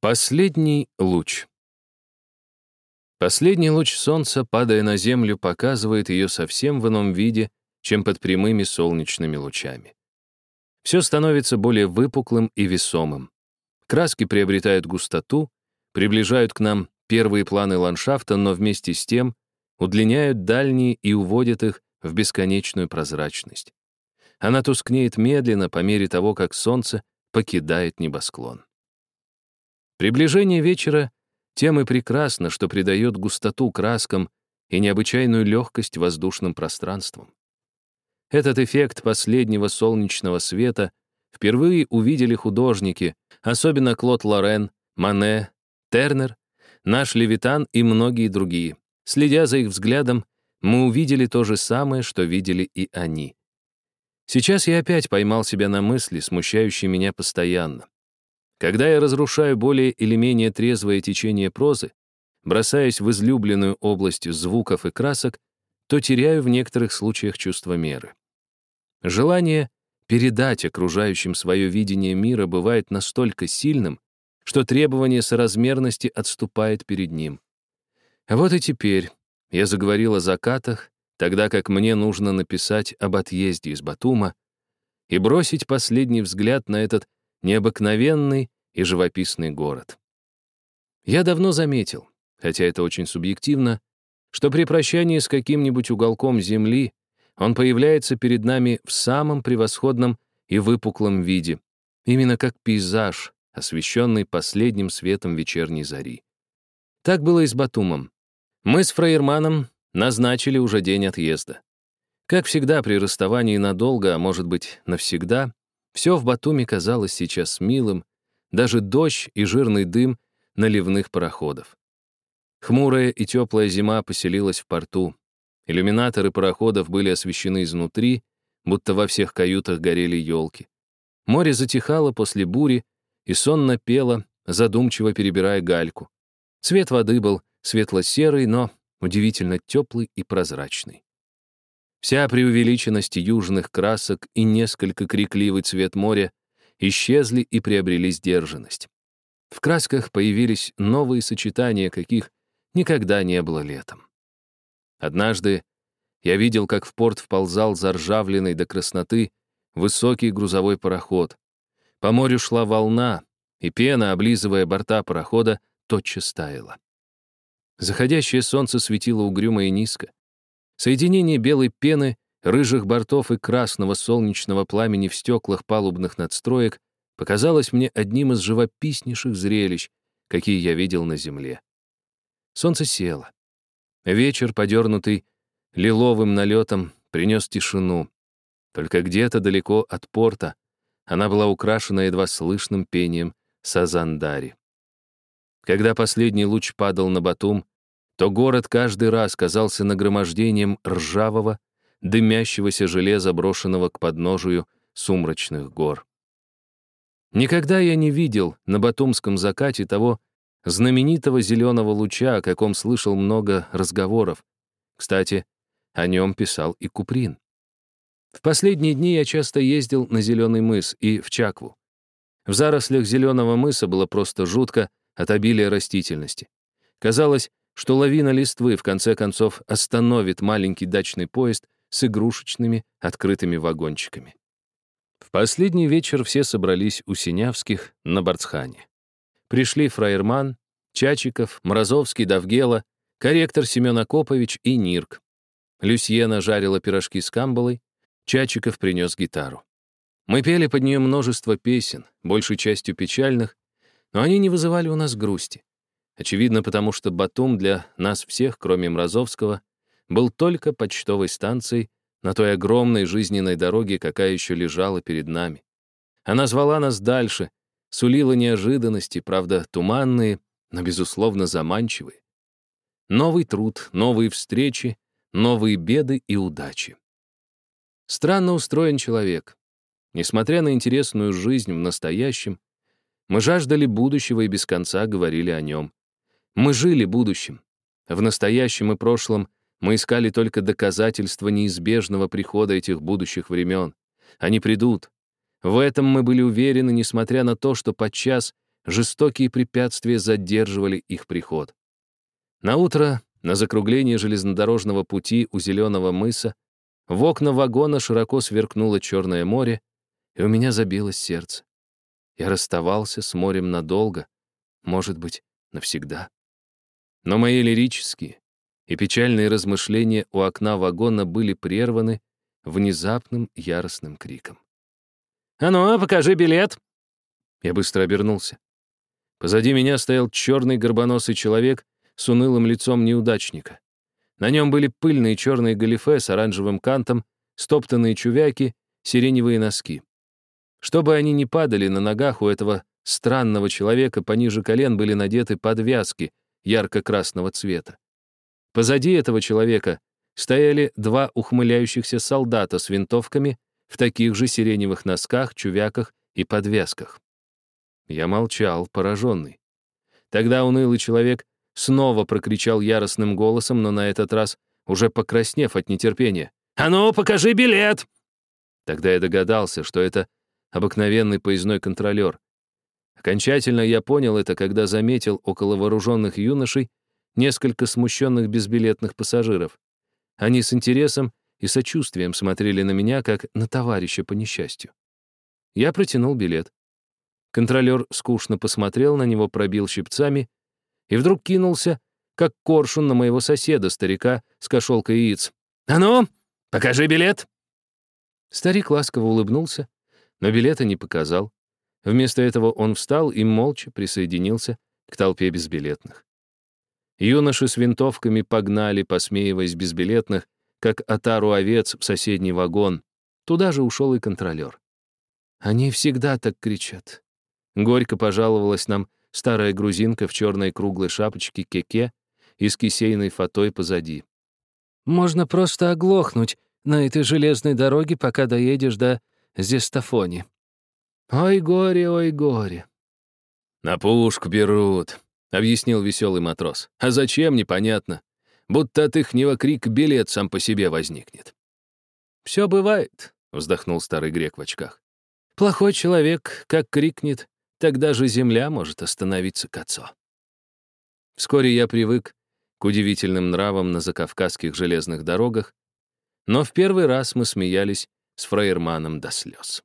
Последний луч. Последний луч солнца, падая на землю, показывает ее совсем в ином виде, чем под прямыми солнечными лучами. Все становится более выпуклым и весомым. Краски приобретают густоту, приближают к нам первые планы ландшафта, но вместе с тем удлиняют дальние и уводят их в бесконечную прозрачность. Она тускнеет медленно по мере того, как солнце покидает небосклон. Приближение вечера тем и прекрасно, что придает густоту краскам и необычайную легкость воздушным пространствам. Этот эффект последнего солнечного света впервые увидели художники, особенно Клод Лорен, Мане, Тернер, наш Левитан и многие другие. Следя за их взглядом, мы увидели то же самое, что видели и они. Сейчас я опять поймал себя на мысли, смущающей меня постоянно. Когда я разрушаю более или менее трезвое течение прозы, бросаясь в излюбленную область звуков и красок, то теряю в некоторых случаях чувство меры. Желание передать окружающим свое видение мира бывает настолько сильным, что требование соразмерности отступает перед ним. Вот и теперь я заговорил о закатах, тогда как мне нужно написать об отъезде из Батума и бросить последний взгляд на этот необыкновенный и живописный город. Я давно заметил, хотя это очень субъективно, что при прощании с каким-нибудь уголком земли он появляется перед нами в самом превосходном и выпуклом виде, именно как пейзаж, освещенный последним светом вечерней зари. Так было и с Батумом. Мы с Фраерманом назначили уже день отъезда. Как всегда при расставании надолго, а может быть навсегда, все в Батуме казалось сейчас милым, даже дождь и жирный дым наливных пароходов. Хмурая и теплая зима поселилась в порту. Иллюминаторы пароходов были освещены изнутри, будто во всех каютах горели елки. Море затихало после бури и сонно пело, задумчиво перебирая гальку. Цвет воды был светло-серый, но удивительно теплый и прозрачный. Вся преувеличенность южных красок и несколько крикливый цвет моря исчезли и приобрели сдержанность. В красках появились новые сочетания, каких никогда не было летом. Однажды я видел, как в порт вползал заржавленный до красноты высокий грузовой пароход. По морю шла волна, и пена, облизывая борта парохода, тотчас таяла. Заходящее солнце светило угрюмо и низко. Соединение белой пены, рыжих бортов и красного солнечного пламени в стеклах палубных надстроек показалось мне одним из живописнейших зрелищ, какие я видел на земле. Солнце село. Вечер, подернутый лиловым налетом, принес тишину. Только где-то далеко от порта она была украшена едва слышным пением сазандари. Когда последний луч падал на Батум, то город каждый раз казался нагромождением ржавого, дымящегося железа, брошенного к подножию сумрачных гор. Никогда я не видел на Батумском закате того знаменитого зеленого луча, о каком слышал много разговоров. Кстати, о нем писал и Куприн. В последние дни я часто ездил на Зеленый мыс и в Чакву. В зарослях Зеленого мыса было просто жутко от обилия растительности. Казалось, что лавина листвы в конце концов остановит маленький дачный поезд с игрушечными открытыми вагончиками. В последний вечер все собрались у Синявских на Барцхане. Пришли Фраерман, Чачиков, Мразовский, Давгела, корректор Семен Акопович и Нирк. Люсьена жарила пирожки с камбалой, Чачиков принес гитару. Мы пели под нее множество песен, большей частью печальных, но они не вызывали у нас грусти. Очевидно, потому что Батум для нас всех, кроме Мразовского, был только почтовой станцией на той огромной жизненной дороге, какая еще лежала перед нами. Она звала нас дальше, сулила неожиданности, правда, туманные, но, безусловно, заманчивые. Новый труд, новые встречи, новые беды и удачи. Странно устроен человек. Несмотря на интересную жизнь в настоящем, мы жаждали будущего и без конца говорили о нем. Мы жили будущим. В настоящем и прошлом мы искали только доказательства неизбежного прихода этих будущих времен. Они придут. В этом мы были уверены, несмотря на то, что подчас жестокие препятствия задерживали их приход. На утро, на закруглении железнодорожного пути у Зеленого мыса, в окна вагона широко сверкнуло Черное море, и у меня забилось сердце. Я расставался с морем надолго, может быть, навсегда. Но мои лирические и печальные размышления у окна вагона были прерваны внезапным яростным криком. «А ну, покажи билет!» Я быстро обернулся. Позади меня стоял черный горбоносый человек с унылым лицом неудачника. На нем были пыльные черные галифе с оранжевым кантом, стоптанные чувяки, сиреневые носки. Чтобы они не падали на ногах у этого странного человека, пониже колен были надеты подвязки ярко-красного цвета. Позади этого человека стояли два ухмыляющихся солдата с винтовками в таких же сиреневых носках, чувяках и подвязках. Я молчал, пораженный. Тогда унылый человек снова прокричал яростным голосом, но на этот раз уже покраснев от нетерпения. «А ну, покажи билет!» Тогда я догадался, что это обыкновенный поездной контролер. Окончательно я понял это, когда заметил около вооруженных юношей несколько смущенных безбилетных пассажиров. Они с интересом и сочувствием смотрели на меня, как на товарища по несчастью. Я протянул билет. Контролер скучно посмотрел на него, пробил щипцами и вдруг кинулся, как коршун на моего соседа, старика с кошелкой яиц. «А ну, покажи билет!» Старик ласково улыбнулся, но билета не показал. Вместо этого он встал и молча присоединился к толпе безбилетных. Юноши с винтовками погнали, посмеиваясь безбилетных, как отару овец в соседний вагон. Туда же ушел и контролер. Они всегда так кричат. Горько пожаловалась нам старая грузинка в черной круглой шапочке кеке и с кисейной фатой позади. «Можно просто оглохнуть на этой железной дороге, пока доедешь до Зестафони. Ой, горе, ой, горе». «На пушку берут», — объяснил веселый матрос. «А зачем, непонятно. Будто от ихнего крик билет сам по себе возникнет». «Все бывает», — вздохнул старый грек в очках. «Плохой человек, как крикнет, тогда же земля может остановиться к отцу». Вскоре я привык к удивительным нравам на закавказских железных дорогах, но в первый раз мы смеялись с фраерманом до слез.